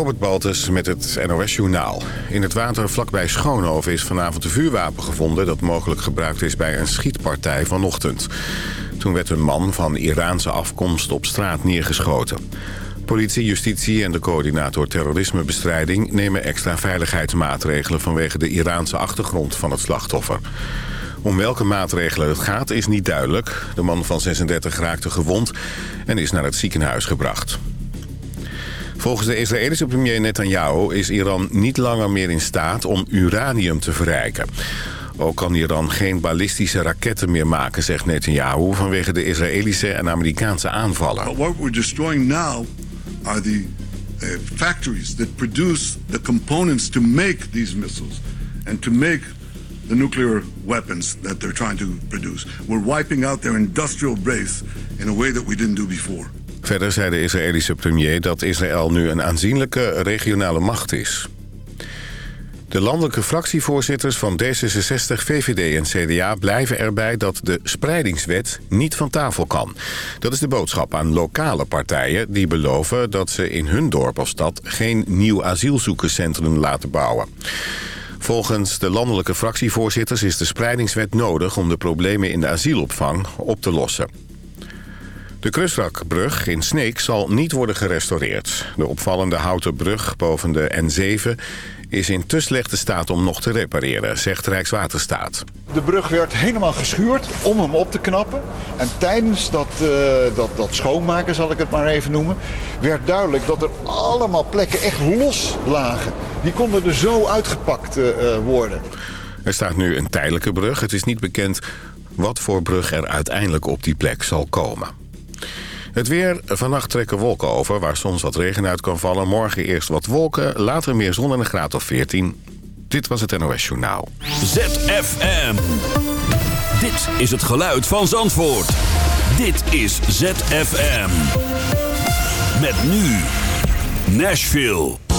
Robert Baltus met het NOS-journaal. In het water vlakbij Schoonhoven is vanavond een vuurwapen gevonden... dat mogelijk gebruikt is bij een schietpartij vanochtend. Toen werd een man van Iraanse afkomst op straat neergeschoten. Politie, justitie en de coördinator terrorismebestrijding... nemen extra veiligheidsmaatregelen vanwege de Iraanse achtergrond van het slachtoffer. Om welke maatregelen het gaat is niet duidelijk. De man van 36 raakte gewond en is naar het ziekenhuis gebracht. Volgens de Israëlische premier Netanyahu is Iran niet langer meer in staat om uranium te verrijken. Ook kan Iran geen ballistische raketten meer maken, zegt Netanyahu... vanwege de Israëlische en Amerikaanse aanvallen. What we're destroying now are the uh, factories that produce the components to make these missiles and to make the nuclear weapons that they're trying to produce. We're wiping out their industrial base in a way that we didn't do before. Verder zei de Israëlische premier dat Israël nu een aanzienlijke regionale macht is. De landelijke fractievoorzitters van D66, VVD en CDA blijven erbij dat de spreidingswet niet van tafel kan. Dat is de boodschap aan lokale partijen die beloven dat ze in hun dorp of stad geen nieuw asielzoekerscentrum laten bouwen. Volgens de landelijke fractievoorzitters is de spreidingswet nodig om de problemen in de asielopvang op te lossen. De Krusrakbrug in Sneek zal niet worden gerestaureerd. De opvallende houten brug boven de N7 is in te slechte staat om nog te repareren, zegt Rijkswaterstaat. De brug werd helemaal geschuurd om hem op te knappen. En tijdens dat, uh, dat, dat schoonmaken, zal ik het maar even noemen... werd duidelijk dat er allemaal plekken echt los lagen. Die konden er zo uitgepakt uh, worden. Er staat nu een tijdelijke brug. Het is niet bekend wat voor brug er uiteindelijk op die plek zal komen. Het weer. Vannacht trekken wolken over waar soms wat regen uit kan vallen. Morgen eerst wat wolken, later meer zon en een graad of 14. Dit was het NOS Journaal. ZFM. Dit is het geluid van Zandvoort. Dit is ZFM. Met nu Nashville.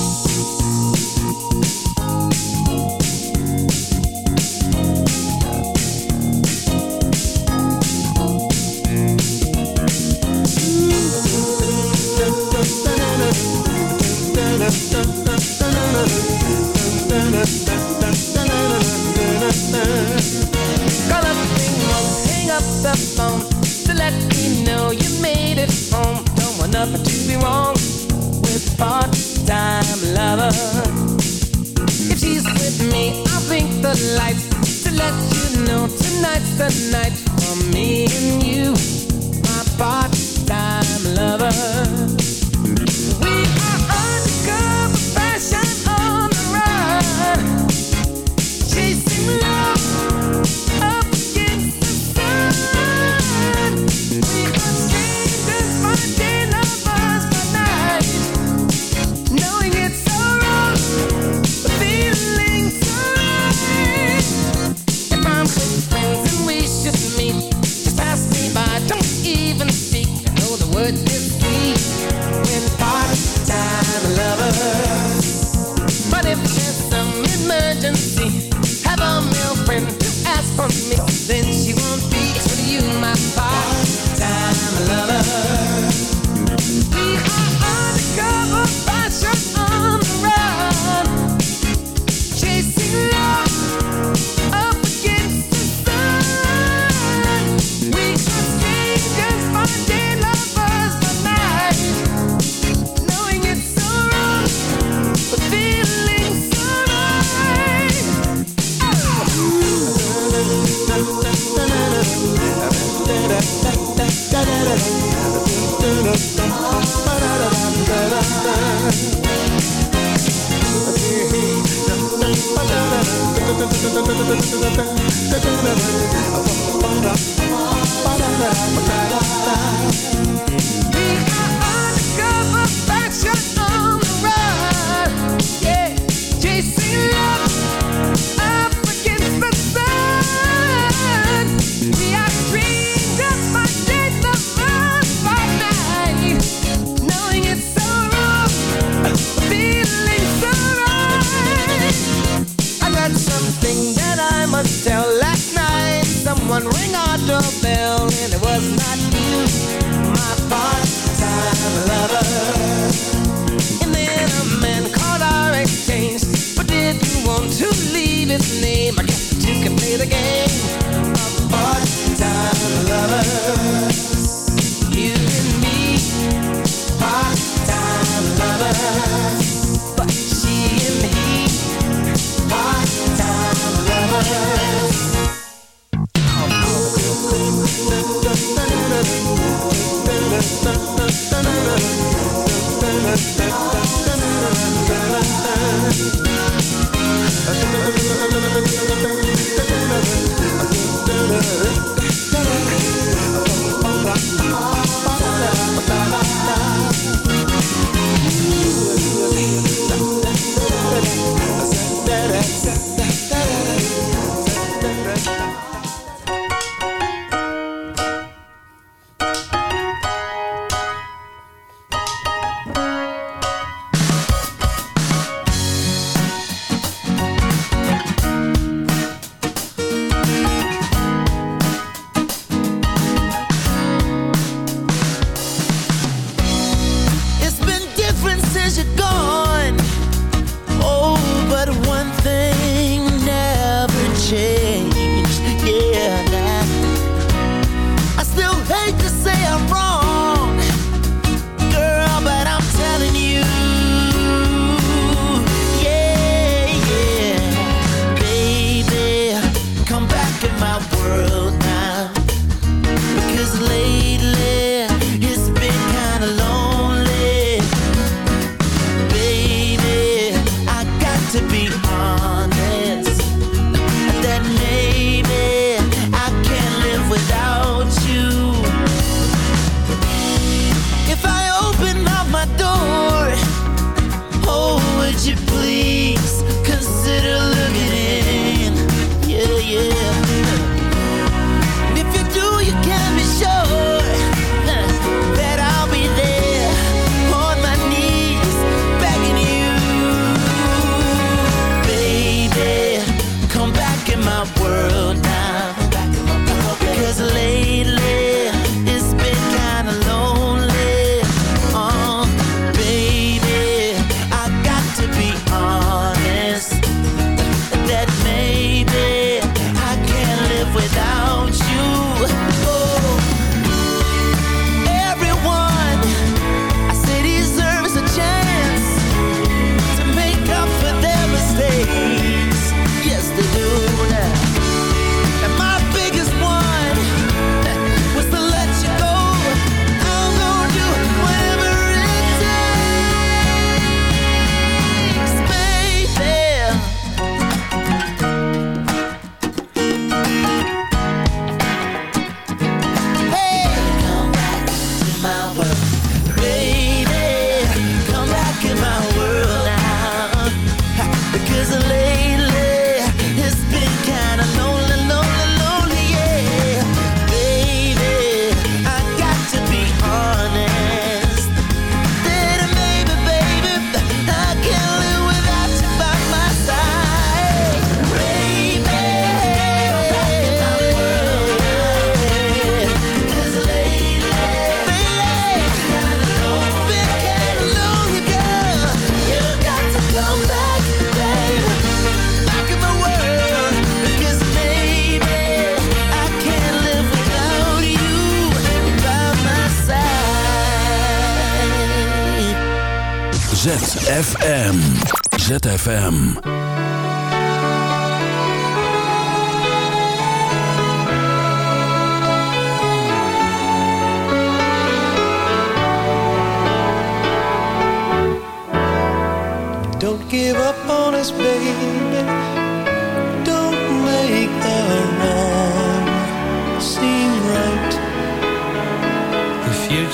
For me and you, my part-time lover.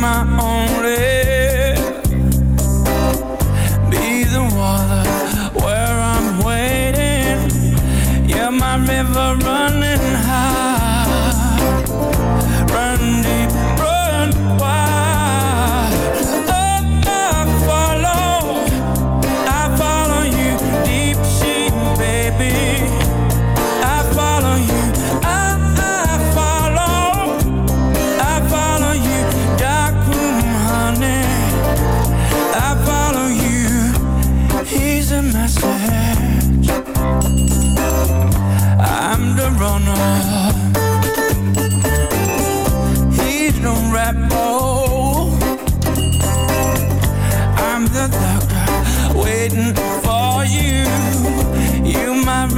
my own.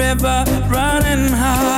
Never running high.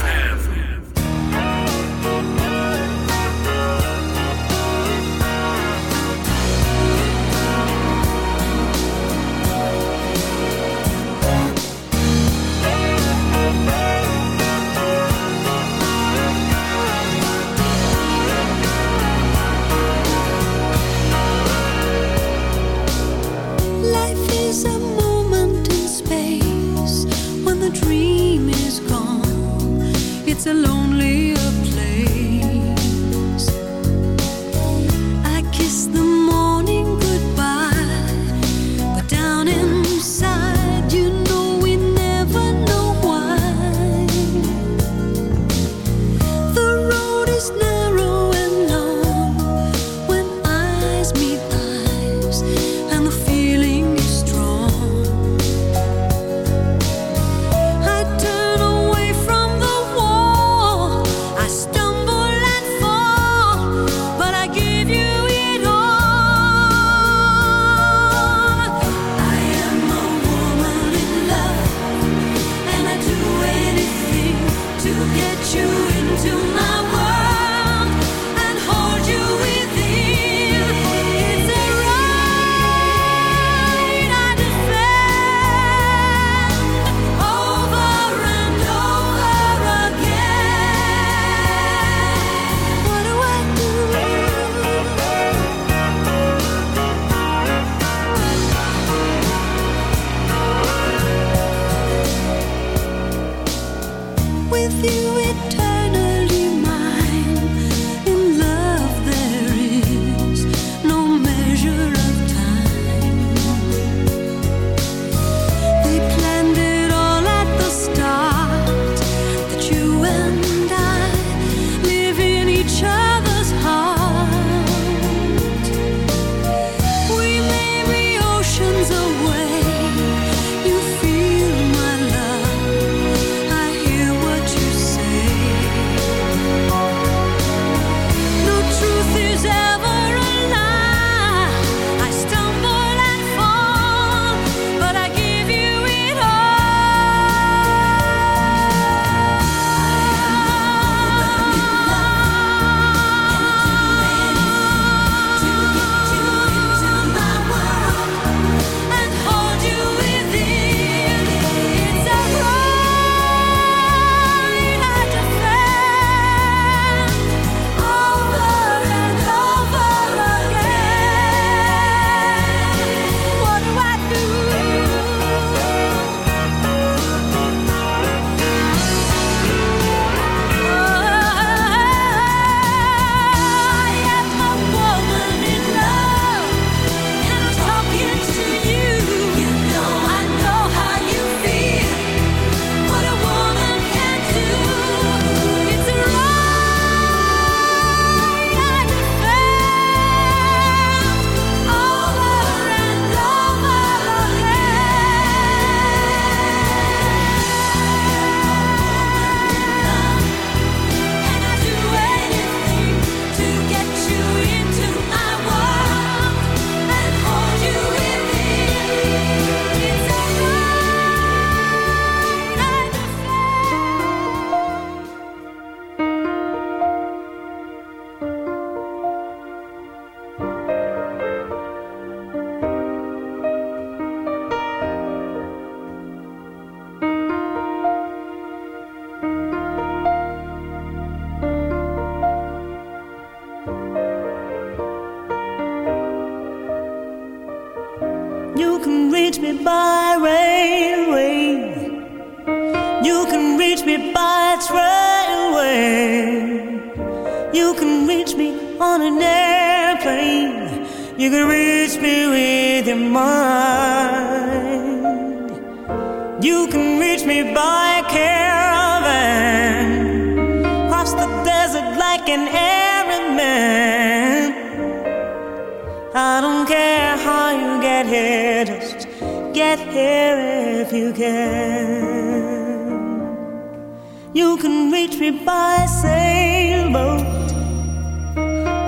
You can reach me by sailboat,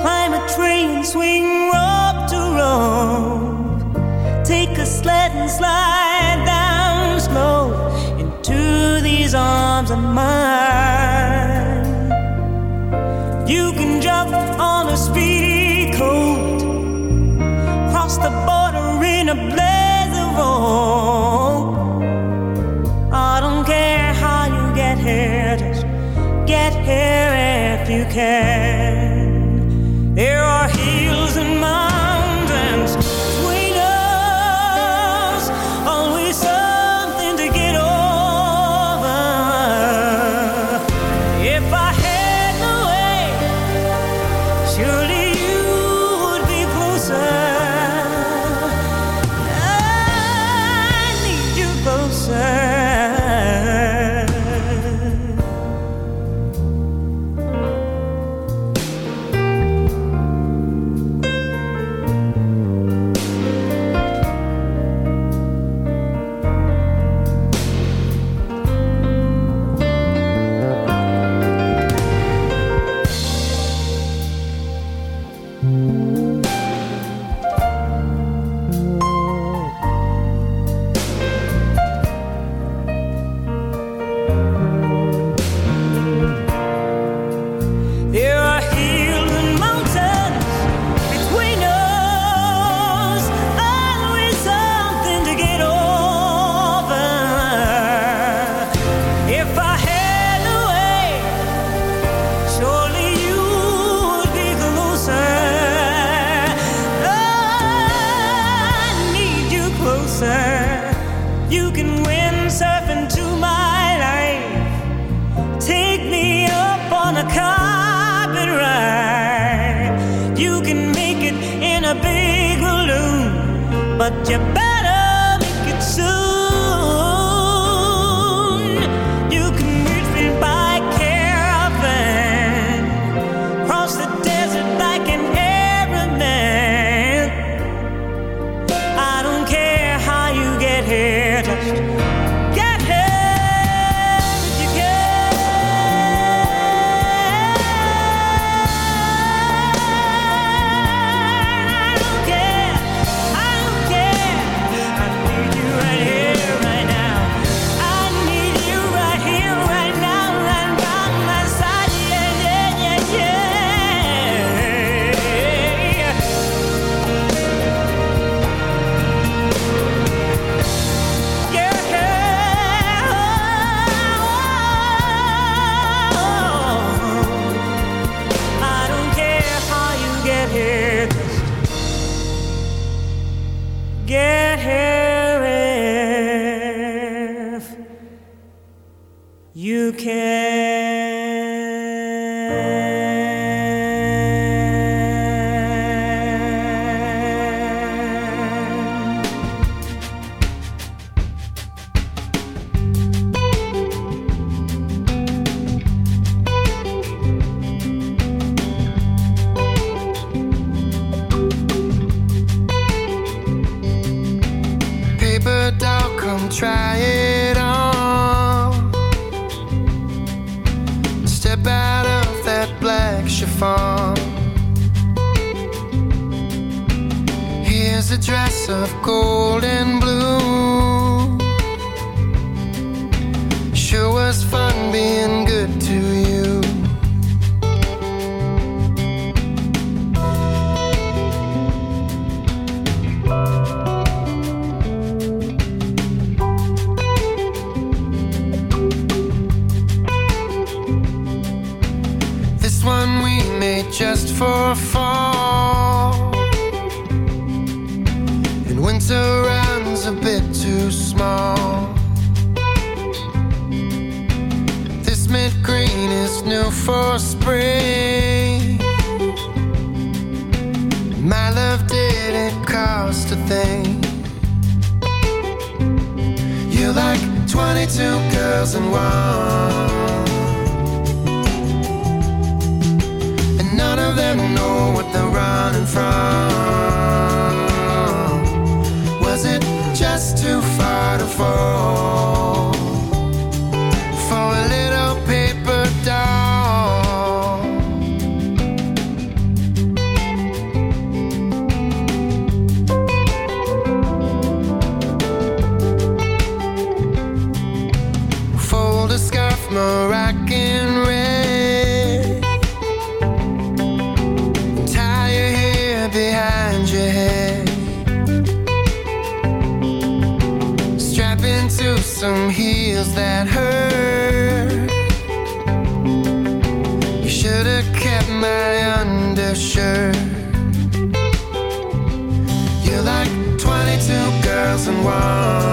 climb a train, swing rock to rock, take a sled and slide down slow into these arms of mine. but you of gold and blue. In one. 22 girls in one.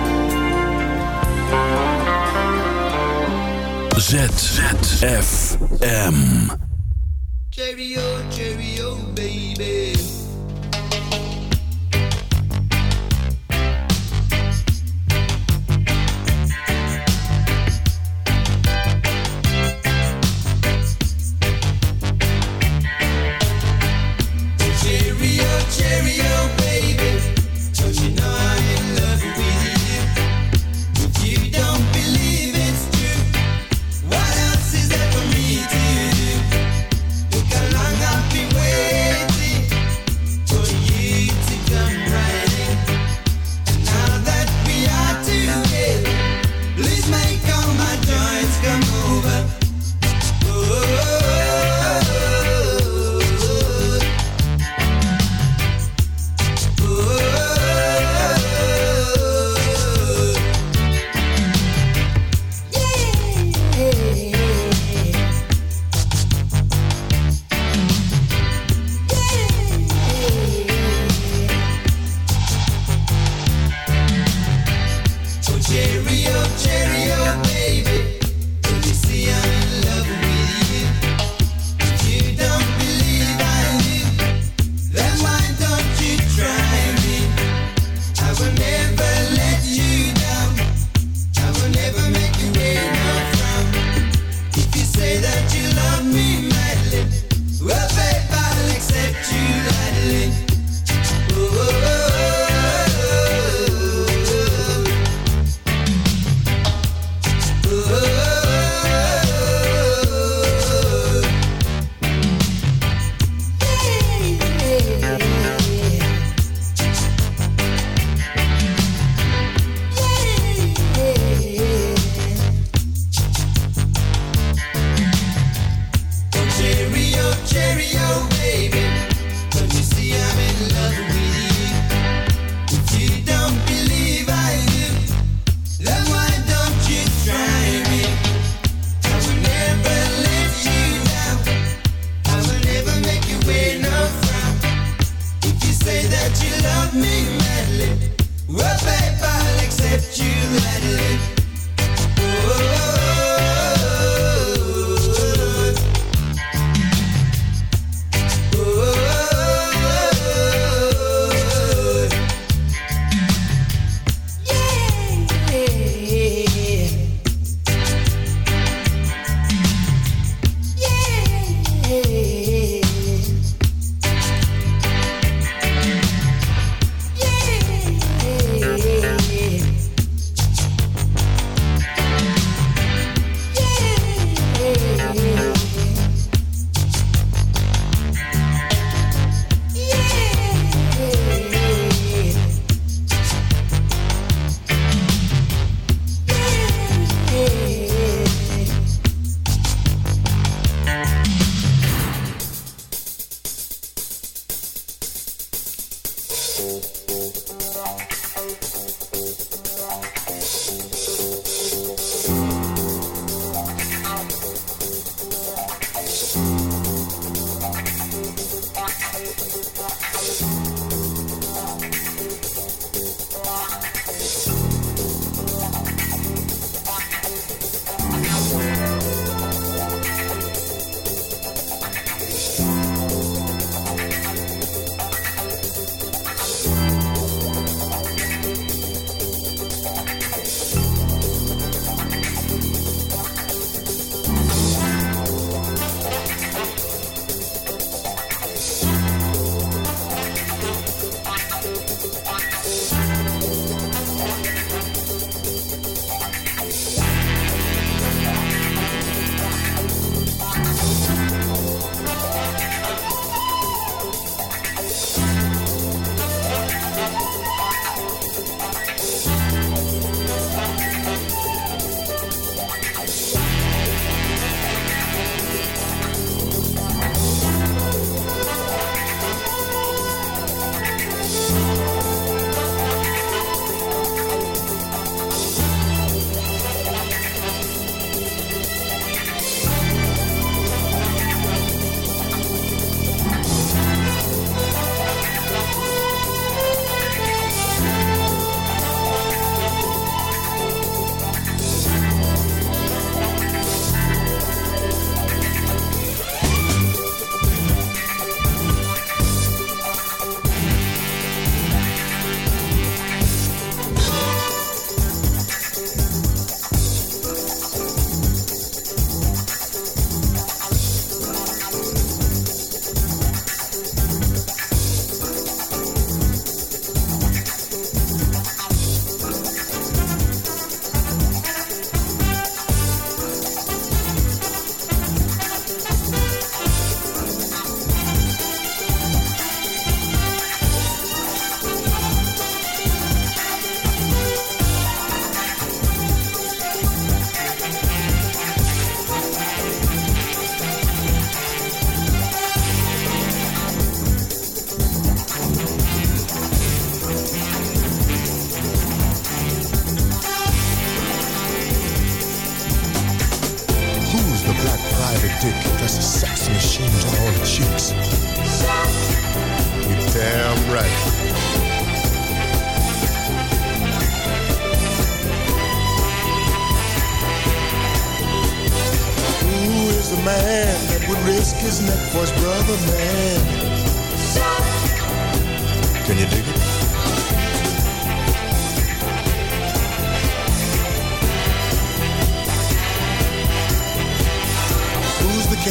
ZFM. Cheerio, cheerio, baby.